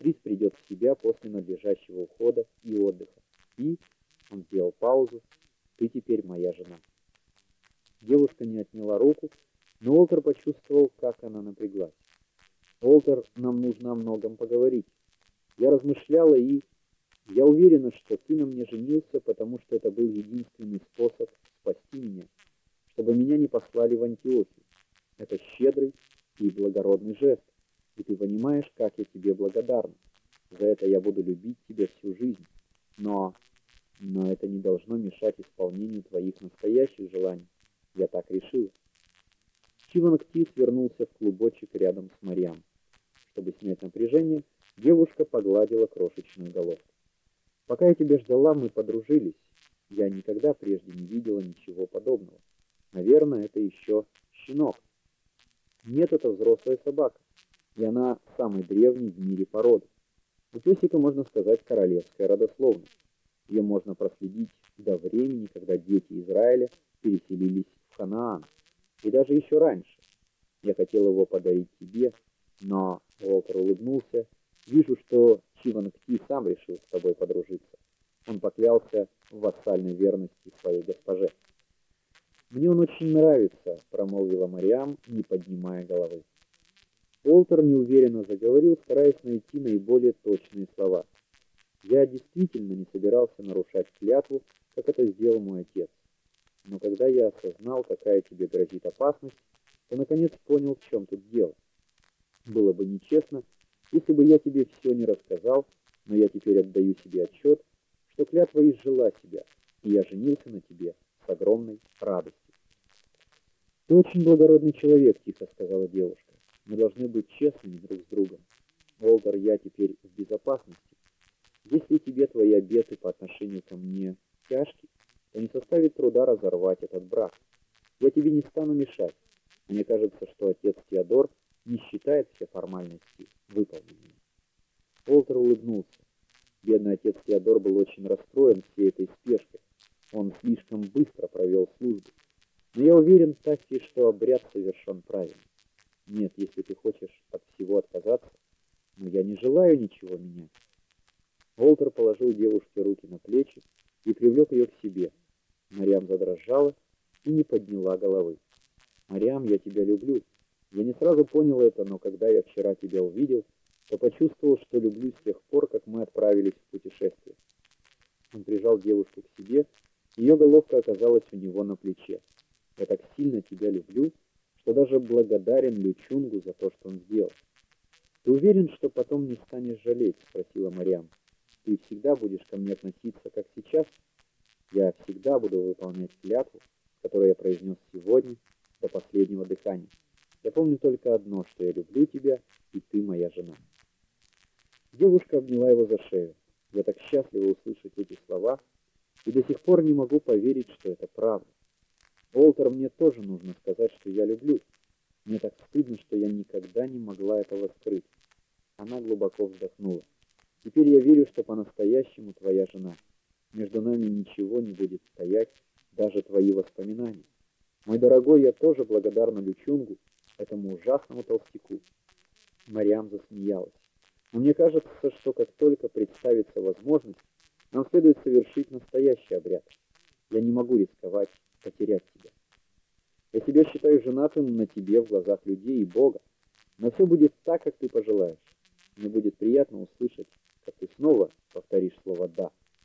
Актрис придет в себя после надлежащего ухода и отдыха. И, он сделал паузу, ты теперь моя жена. Девушка не отняла руку, но Уолтер почувствовал, как она напряглась. Уолтер, нам нужно о многом поговорить. Я размышляла и... Я уверена, что ты на мне женился, потому что это был единственный способ спасти меня, чтобы меня не послали в Антиохию. Это щедрый и благородный жест, и ты понимаешь, как я тебе благодарна. За это я буду любить тебя всю жизнь. Но... Но это не должно мешать исполнению твоих настоящих желаний. Я так решила. Чиванг Ти свернулся в клубочек рядом с Мариам. Чтобы снять напряжение, девушка погладила крошечную головку. Пока я тебя ждала, мы подружились. Я никогда прежде не видела ничего подобного. Наверное, это еще щенок. Нет, это взрослая собака, и она самый древний в мире породы. У песика, можно сказать, королевская родословность. Ее можно проследить до времени, когда дети Израиля переселились в Ханаан, и даже еще раньше. Я хотел его подарить тебе, но Уолтер улыбнулся. Вижу, что Чиван Кти сам решил с тобой подружиться. Он поклялся в вассальной верности своей госпоже. «Мне он очень нравится», — промолвила Мариам, не поднимая головы. Уолтер неуверенно заговорил, стараясь найти наиболее точные слова. Я действительно не собирался нарушать клятву, как это сделал мой отец. Но когда я осознал, какая тебе грозит опасность, то наконец понял, в чем тут дело. Было бы нечестно, если бы я тебе все не рассказал, но я теперь отдаю себе отчет, что клятва изжила себя, и я женился на тебе с огромной радостью. «Ты очень благородный человек», — тихо сказала девушка. «Мы должны быть честными друг с другом. Волтер, я теперь в безопасности. Если тебе твои обеты по отношению ко мне тяжки, то не составит труда разорвать этот брак. Я тебе не стану мешать. Мне кажется, что отец Теодор не считает все формальности выполненными. Уолтер улыбнулся. Бедный отец Теодор был очень расстроен всей этой спешкой. Он слишком быстро провел службу. Но я уверен, Тасси, что обряд совершен правильно. Нет, если ты хочешь от всего отказаться, но я не желаю ничего менять. Волтер положил девушке руки на плечи и привлек ее к себе. Мариам задрожала и не подняла головы. «Мариам, я тебя люблю. Я не сразу понял это, но когда я вчера тебя увидел, то почувствовал, что люблю с тех пор, как мы отправились в путешествие». Он прижал девушку к себе, ее головка оказалась у него на плече. «Я так сильно тебя люблю, что даже благодарен Лючунгу за то, что он сделал». «Ты уверен, что потом не станешь жалеть?» — спросила Мариам ты всегда будешь ко мне относиться, как сейчас, я всегда буду выполнять клятву, которую я произнес сегодня до последнего дыхания. Я помню только одно, что я люблю тебя, и ты моя жена. Девушка обняла его за шею. Я так счастлива услышать эти слова, и до сих пор не могу поверить, что это правда. Уолтер, мне тоже нужно сказать, что я люблю. Мне так стыдно, что я никогда не могла этого скрыть. Она глубоко вздохнула. Теперь я верю, что по-настоящему твоя жена. Между нами ничего не будет стоять, даже твои воспоминания. Мой дорогой, я тоже благодарна Лючунгу, этому ужасному толстяку. Мариам засмеялась. Но мне кажется, что как только представится возможность, нам следует совершить настоящий обряд. Я не могу рисковать потерять тебя. Я тебя считаю женатым на тебе в глазах людей и Бога, но все будет так, как ты пожелаешь. Мне будет приятно услышать, как ты снова повторишь слово да.